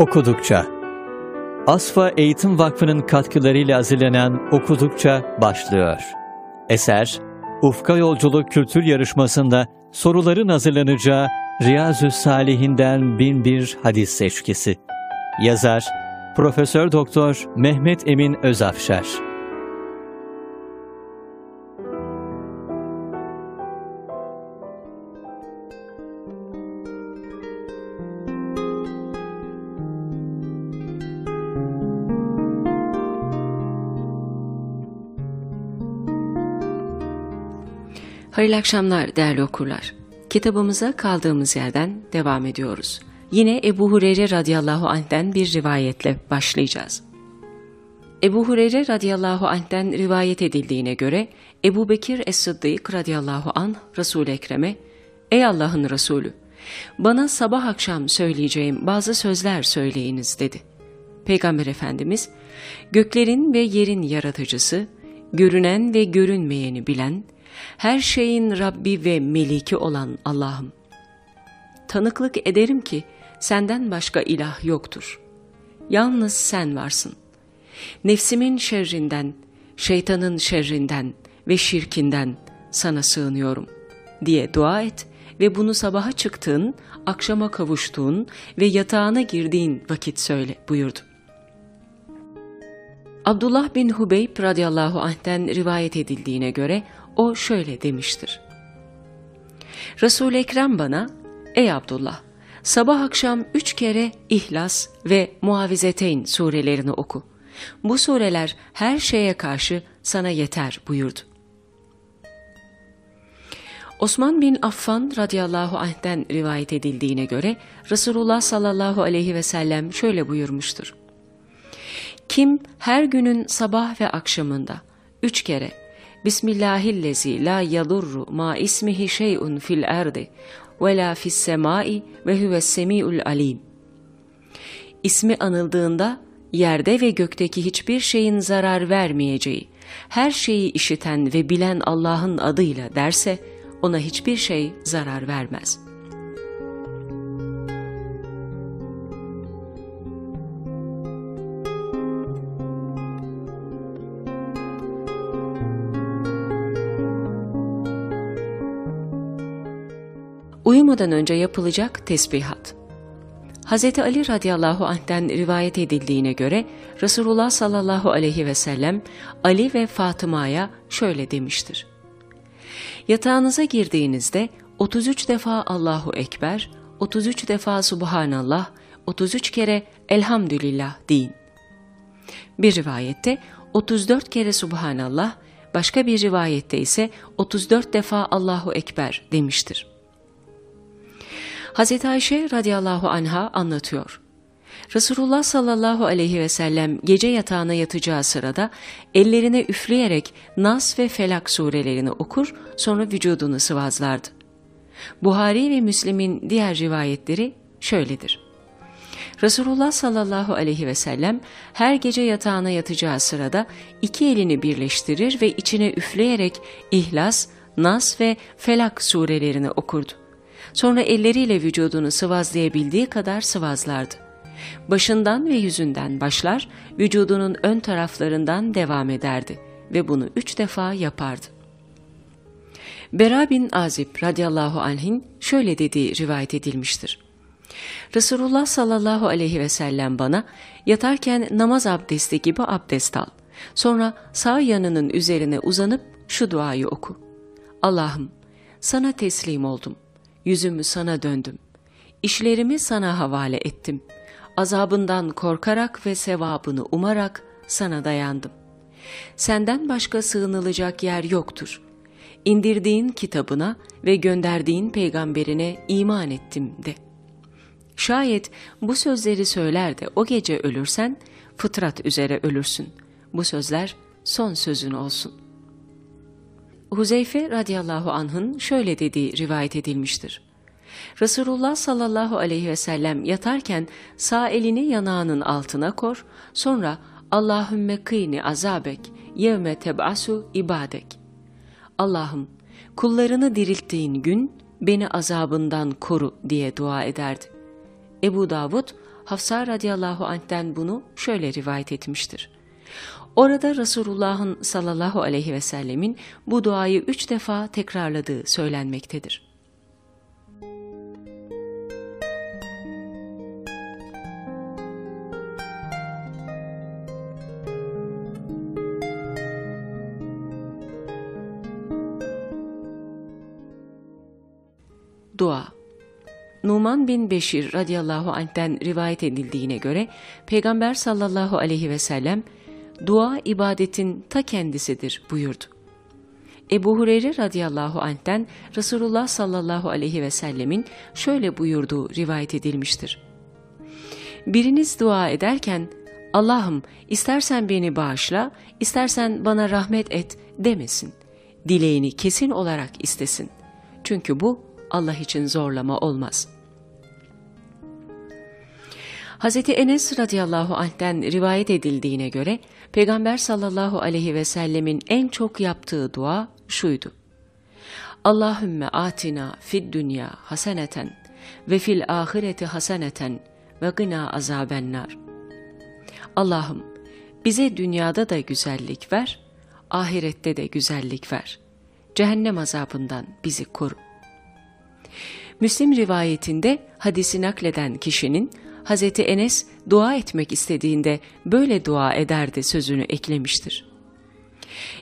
Okudukça Asfa Eğitim Vakfı'nın katkılarıyla hazırlanan Okudukça başlıyor. Eser, Ufka Yolculuk Kültür Yarışması'nda soruların hazırlanacağı Riyazü Salihinden bin bir hadis seçkisi. Yazar, Profesör Doktor Mehmet Emin Özafşar. Hayırlı akşamlar değerli okurlar. Kitabımıza kaldığımız yerden devam ediyoruz. Yine Ebu Hureyre radıyallahu anh'ten bir rivayetle başlayacağız. Ebu Hureyre radıyallahu anh'ten rivayet edildiğine göre Ebu Bekir Es-Sıddık radıyallahu anh Resul-i Ekrem'e Ey Allah'ın Resulü bana sabah akşam söyleyeceğim bazı sözler söyleyiniz dedi. Peygamber Efendimiz göklerin ve yerin yaratıcısı, görünen ve görünmeyeni bilen, her şeyin Rabbi ve Meliki olan Allah'ım. Tanıklık ederim ki senden başka ilah yoktur. Yalnız sen varsın. Nefsimin şerrinden, şeytanın şerrinden ve şirkinden sana sığınıyorum diye dua et ve bunu sabaha çıktığın, akşama kavuştuğun ve yatağına girdiğin vakit söyle buyurdu. Abdullah bin Hubeyb radıyallahu anh'ten rivayet edildiğine göre o şöyle demiştir. Resul-i Ekrem bana, ey Abdullah, sabah akşam üç kere İhlas ve Muavizeteyn surelerini oku. Bu sureler her şeye karşı sana yeter buyurdu. Osman bin Affan radıyallahu anh'ten rivayet edildiğine göre Resulullah sallallahu aleyhi ve sellem şöyle buyurmuştur. Kim her günün sabah ve akşamında üç kere Bismillahillezi la yadurru ma ismihi şey'un fil erdi ve la fis semai ve huves semi'ul alim. İsmi anıldığında yerde ve gökteki hiçbir şeyin zarar vermeyeceği, her şeyi işiten ve bilen Allah'ın adıyla derse ona hiçbir şey zarar vermez.'' Uyumadan önce yapılacak tesbihat. Hz. Ali radıyallahu anh'ten rivayet edildiğine göre Resulullah sallallahu aleyhi ve sellem Ali ve Fatıma'ya şöyle demiştir. Yatağınıza girdiğinizde 33 defa Allahu Ekber, 33 defa Subhanallah, 33 kere Elhamdülillah deyin. Bir rivayette 34 kere Subhanallah, başka bir rivayette ise 34 defa Allahu Ekber demiştir. Hz. Ayşe radıyallahu anha anlatıyor. Resulullah sallallahu aleyhi ve sellem gece yatağına yatacağı sırada ellerine üfleyerek Nas ve Felak surelerini okur sonra vücudunu sıvazlardı. Buhari ve Müslim'in diğer rivayetleri şöyledir. Resulullah sallallahu aleyhi ve sellem her gece yatağına yatacağı sırada iki elini birleştirir ve içine üfleyerek İhlas, Nas ve Felak surelerini okurdu. Sonra elleriyle vücudunu sıvazlayabildiği kadar sıvazlardı. Başından ve yüzünden başlar, vücudunun ön taraflarından devam ederdi ve bunu üç defa yapardı. Bera bin Azib radıyallahu anh'in şöyle dediği rivayet edilmiştir. Resulullah sallallahu aleyhi ve sellem bana yatarken namaz abdesti gibi abdest al. Sonra sağ yanının üzerine uzanıp şu duayı oku. Allah'ım sana teslim oldum.'' Yüzümü sana döndüm. İşlerimi sana havale ettim. Azabından korkarak ve sevabını umarak sana dayandım. Senden başka sığınılacak yer yoktur. İndirdiğin kitabına ve gönderdiğin peygamberine iman ettim de. Şayet bu sözleri söyler de o gece ölürsen, fıtrat üzere ölürsün. Bu sözler son sözün olsun.'' Huzeyfe radıyallahu anh'ın şöyle dediği rivayet edilmiştir. Resulullah sallallahu aleyhi ve sellem yatarken sağ elini yanağının altına kor, sonra Allahümme kıyni azabek yevme teb'asu ibadek. Allah'ım kullarını dirilttiğin gün beni azabından koru diye dua ederdi. Ebu Davud Hafsa radıyallahu anh'ten bunu şöyle rivayet etmiştir. Orada Resulullah'ın sallallahu aleyhi ve sellemin bu duayı üç defa tekrarladığı söylenmektedir. Dua Numan bin Beşir radıyallahu anh'ten rivayet edildiğine göre Peygamber sallallahu aleyhi ve sellem dua ibadetin ta kendisidir buyurdu. Ebu Hureyre radıyallahu anh'ten Resulullah sallallahu aleyhi ve sellemin şöyle buyurduğu rivayet edilmiştir. Biriniz dua ederken Allah'ım istersen beni bağışla, istersen bana rahmet et demesin. Dileğini kesin olarak istesin. Çünkü bu Allah için zorlama olmaz. Hz. Enes radıyallahu anh'ten rivayet edildiğine göre Peygamber sallallahu aleyhi ve sellemin en çok yaptığı dua şuydu. Allahümme atina fid dünya haseneten ve fil ahireti haseneten ve gına azabennar. Allah'ım bize dünyada da güzellik ver, ahirette de güzellik ver. Cehennem azabından bizi koru. Müslim rivayetinde hadisi nakleden kişinin Hz. Enes dua etmek istediğinde böyle dua ederdi sözünü eklemiştir.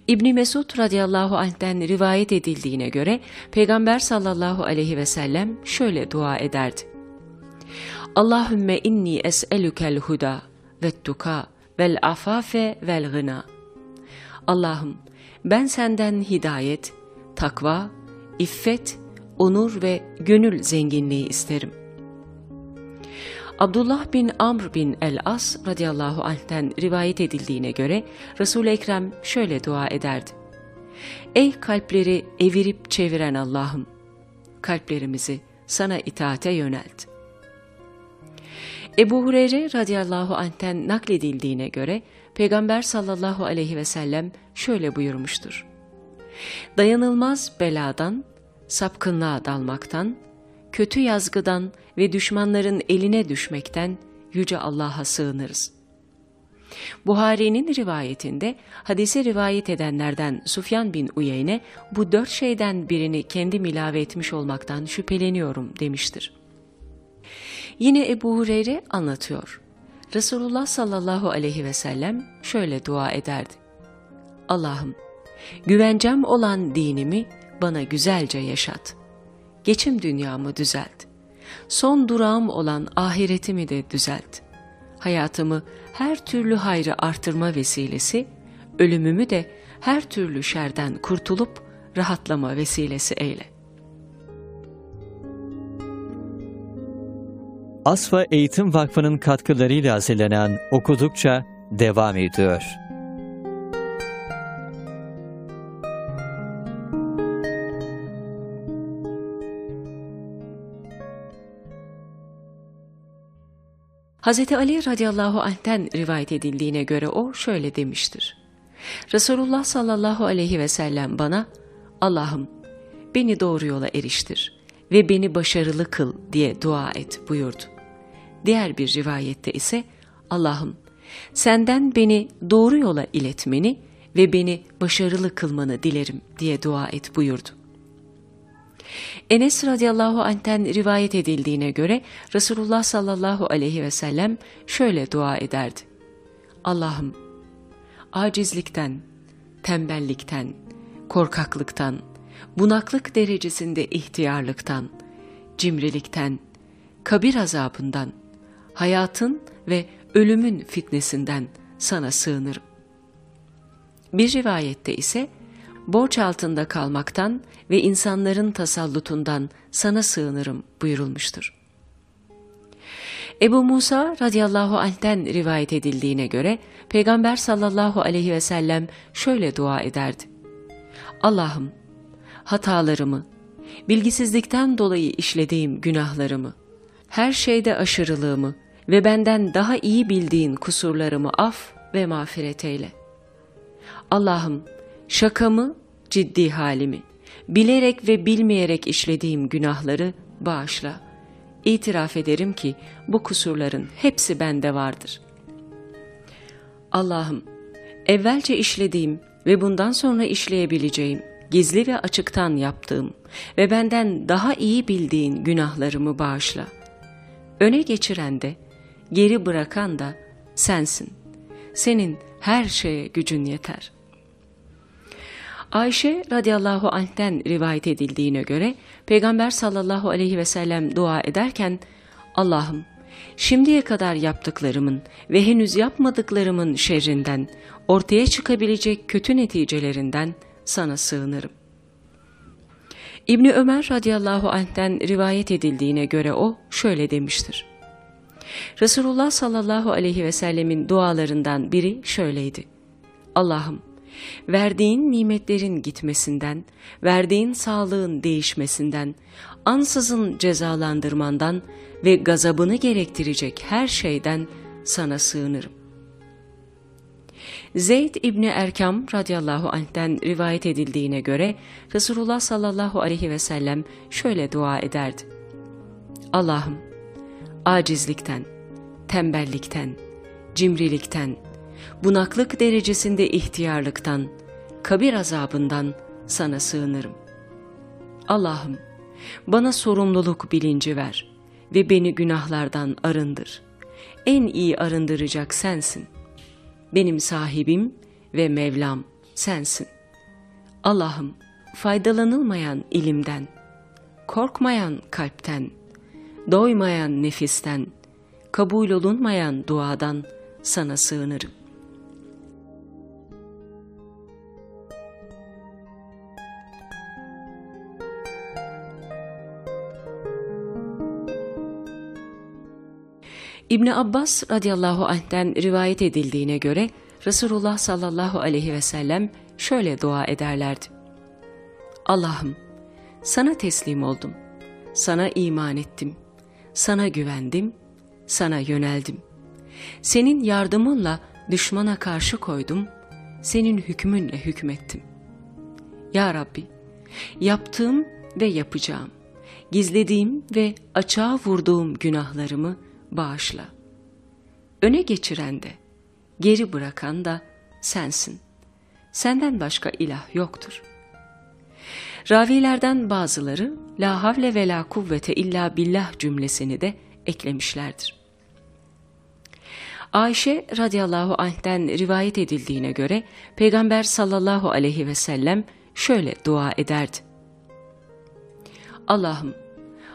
İbni Mesud radıyallahu anh'ten rivayet edildiğine göre Peygamber sallallahu aleyhi ve sellem şöyle dua ederdi. Allahümme inni es'elükel huda ve tuka vel afafe vel gına. Allah'ım ben senden hidayet, takva, iffet onur ve gönül zenginliği isterim. Abdullah bin Amr bin el-As radıyallahu anh'ten rivayet edildiğine göre Resul-i Ekrem şöyle dua ederdi. Ey kalpleri evirip çeviren Allah'ım! Kalplerimizi sana itaate yönelt. Ebu Hureyre radıyallahu anh'ten nakledildiğine göre Peygamber sallallahu aleyhi ve sellem şöyle buyurmuştur. Dayanılmaz beladan sapkınlığa dalmaktan, kötü yazgıdan ve düşmanların eline düşmekten Yüce Allah'a sığınırız. Buhari'nin rivayetinde hadise rivayet edenlerden Sufyan bin Uyeyne bu dört şeyden birini kendi ilave etmiş olmaktan şüpheleniyorum demiştir. Yine Ebu Hureyre anlatıyor. Resulullah sallallahu aleyhi ve sellem şöyle dua ederdi. Allah'ım güvencem olan dinimi bana güzelce yaşat. Geçim dünyamı düzelt. Son durağım olan ahiretimi de düzelt. Hayatımı her türlü hayrı artırma vesilesi, ölümümü de her türlü şerden kurtulup rahatlama vesilesi eyle. Asfa Eğitim Vakfı'nın katkılarıyla hazırlanan Okudukça devam ediyor. Hz. Ali radıyallahu anh'ten rivayet edildiğine göre o şöyle demiştir. Resulullah sallallahu aleyhi ve sellem bana Allah'ım beni doğru yola eriştir ve beni başarılı kıl diye dua et buyurdu. Diğer bir rivayette ise Allah'ım senden beni doğru yola iletmeni ve beni başarılı kılmanı dilerim diye dua et buyurdu. Enes radıyallahu anh'ten rivayet edildiğine göre Resulullah sallallahu aleyhi ve sellem şöyle dua ederdi. Allah'ım acizlikten, tembellikten, korkaklıktan, bunaklık derecesinde ihtiyarlıktan, cimrilikten, kabir azabından, hayatın ve ölümün fitnesinden sana sığınırım. Bir rivayette ise borç altında kalmaktan ve insanların tasallutundan sana sığınırım buyurulmuştur. Ebu Musa radıyallahu anh'ten rivayet edildiğine göre Peygamber sallallahu aleyhi ve sellem şöyle dua ederdi. Allah'ım hatalarımı, bilgisizlikten dolayı işlediğim günahlarımı, her şeyde aşırılığımı ve benden daha iyi bildiğin kusurlarımı af ve mağfiret eyle. Allah'ım şakamı, ciddi halimi, bilerek ve bilmeyerek işlediğim günahları bağışla. itiraf ederim ki bu kusurların hepsi bende vardır. Allah'ım, evvelce işlediğim ve bundan sonra işleyebileceğim, gizli ve açıktan yaptığım ve benden daha iyi bildiğin günahlarımı bağışla. Öne geçiren de, geri bırakan da sensin. Senin her şeye gücün yeter. Ayşe radıyallahu anh'ten rivayet edildiğine göre Peygamber sallallahu aleyhi ve sellem dua ederken Allah'ım şimdiye kadar yaptıklarımın ve henüz yapmadıklarımın şerrinden, ortaya çıkabilecek kötü neticelerinden sana sığınırım. İbni Ömer radıyallahu anh'ten rivayet edildiğine göre o şöyle demiştir. Resulullah sallallahu aleyhi ve sellemin dualarından biri şöyleydi. Allah'ım verdiğin nimetlerin gitmesinden, verdiğin sağlığın değişmesinden, ansızın cezalandırmandan ve gazabını gerektirecek her şeyden sana sığınırım. Zeyd İbni Erkam radıyallahu anh'ten rivayet edildiğine göre Resulullah sallallahu aleyhi ve sellem şöyle dua ederdi. Allah'ım acizlikten, tembellikten, cimrilikten, bunaklık derecesinde ihtiyarlıktan, kabir azabından sana sığınırım. Allah'ım bana sorumluluk bilinci ver ve beni günahlardan arındır. En iyi arındıracak sensin. Benim sahibim ve Mevlam sensin. Allah'ım faydalanılmayan ilimden, korkmayan kalpten, doymayan nefisten, kabul olunmayan duadan sana sığınırım. İbni Abbas radıyallahu anh'ten rivayet edildiğine göre Resulullah sallallahu aleyhi ve sellem şöyle dua ederlerdi. Allah'ım sana teslim oldum, sana iman ettim, sana güvendim, sana yöneldim. Senin yardımınla düşmana karşı koydum, senin hükmünle hükmettim. Ya Rabbi, yaptığım ve yapacağım, gizlediğim ve açığa vurduğum günahlarımı bağışla. Öne geçiren de, geri bırakan da sensin. Senden başka ilah yoktur. Ravilerden bazıları la havle ve la kuvvete illa billah cümlesini de eklemişlerdir. Ayşe radıyallahu anh'ten rivayet edildiğine göre Peygamber sallallahu aleyhi ve sellem şöyle dua ederdi. Allah'ım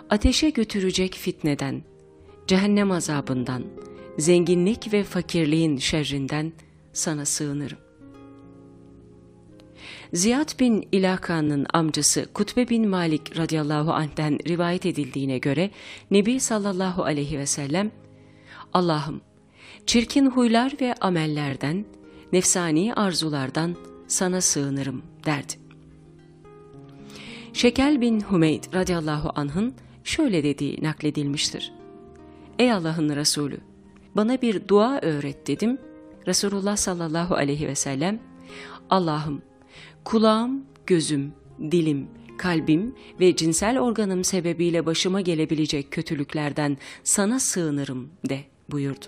ateşe götürecek fitneden, cehennem azabından, zenginlik ve fakirliğin şerrinden sana sığınırım. Ziyad bin İlaka'nın amcası Kutbe bin Malik radıyallahu anh'ten rivayet edildiğine göre Nebi sallallahu aleyhi ve sellem Allah'ım çirkin huylar ve amellerden, nefsani arzulardan sana sığınırım derdi. Şekel bin Humeyd radıyallahu anh'ın şöyle dediği nakledilmiştir. Ey Allah'ın Resulü bana bir dua öğret dedim. Resulullah sallallahu aleyhi ve sellem Allah'ım kulağım, gözüm, dilim, kalbim ve cinsel organım sebebiyle başıma gelebilecek kötülüklerden sana sığınırım de buyurdu.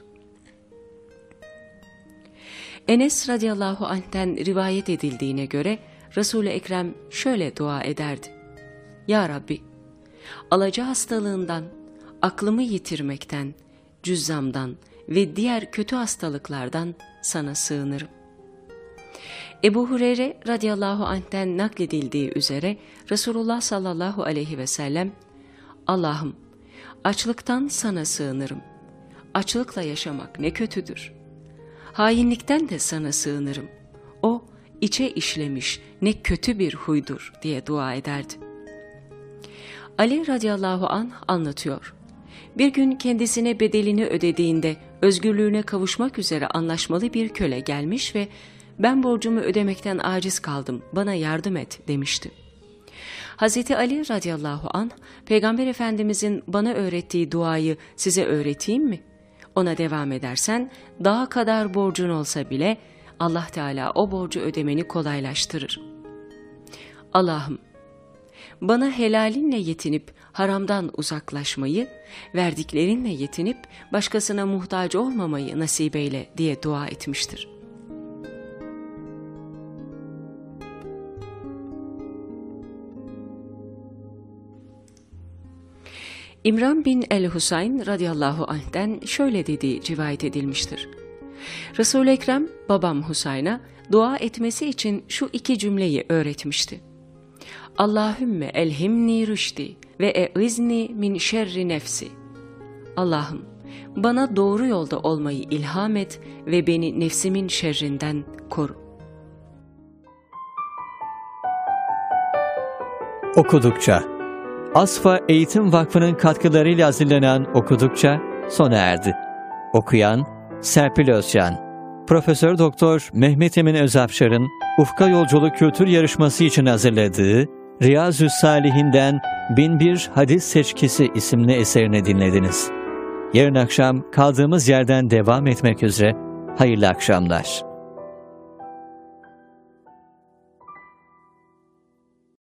Enes radıyallahu anh'ten rivayet edildiğine göre Resul-i Ekrem şöyle dua ederdi. Ya Rabbi, alaca hastalığından, aklımı yitirmekten, cüzzamdan ve diğer kötü hastalıklardan sana sığınırım. Ebu Hureyre radıyallahu anh'ten nakledildiği üzere Resulullah sallallahu aleyhi ve sellem Allah'ım açlıktan sana sığınırım. Açlıkla yaşamak ne kötüdür. Hainlikten de sana sığınırım. O içe işlemiş ne kötü bir huydur diye dua ederdi. Ali radıyallahu an anlatıyor. Bir gün kendisine bedelini ödediğinde özgürlüğüne kavuşmak üzere anlaşmalı bir köle gelmiş ve ben borcumu ödemekten aciz kaldım bana yardım et demişti. Hazreti Ali radıyallahu an Peygamber Efendimizin bana öğrettiği duayı size öğreteyim mi? Ona devam edersen daha kadar borcun olsa bile Allah Teala o borcu ödemeni kolaylaştırır. Allah'ım bana helalinle yetinip haramdan uzaklaşmayı, verdiklerinle yetinip başkasına muhtaç olmamayı nasip eyle diye dua etmiştir. İmran bin el-Husayn radıyallahu anh'den şöyle dediği rivayet edilmiştir. Resul-i Ekrem babam Husayn'a dua etmesi için şu iki cümleyi öğretmişti. Allahümme elhimni rüşdi ve e'izni min şerri nefsi. Allah'ım bana doğru yolda olmayı ilham et ve beni nefsimin şerrinden koru. Okudukça Asfa Eğitim Vakfı'nın katkılarıyla hazırlanan Okudukça sona erdi. Okuyan Serpil Özcan Profesör Doktor Mehmet Emin Özapşar'ın Ufka Yolculuk Kültür Yarışması için hazırladığı Riyazü Salihinden 1001 Hadis Seçkisi isimli eserini dinlediniz. Yarın akşam kaldığımız yerden devam etmek üzere hayırlı akşamlar.